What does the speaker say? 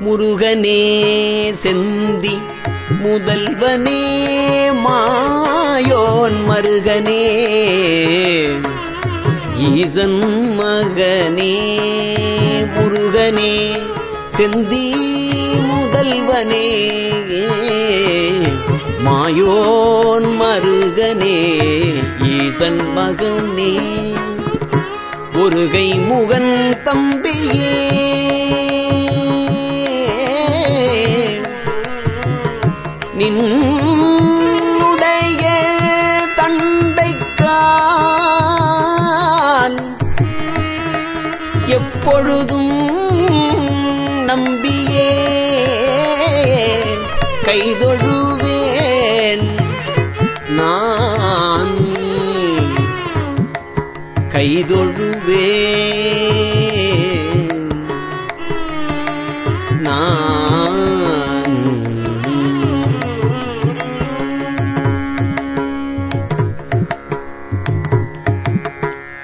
முருகனே செந்தி முதல்வனே மாயோன் மருகனே ஈசன் மகனே முருகனே செந்தி முதல்வனே மாயோன் மருகனே ஈசன் மகனே. ஒருகை முகன் தம்பியே நின்னுடைய தண்டைக்கான் எப்பொழுதும் நம்பியே கைதொழுவேன் நான். கைதொழுவேன்.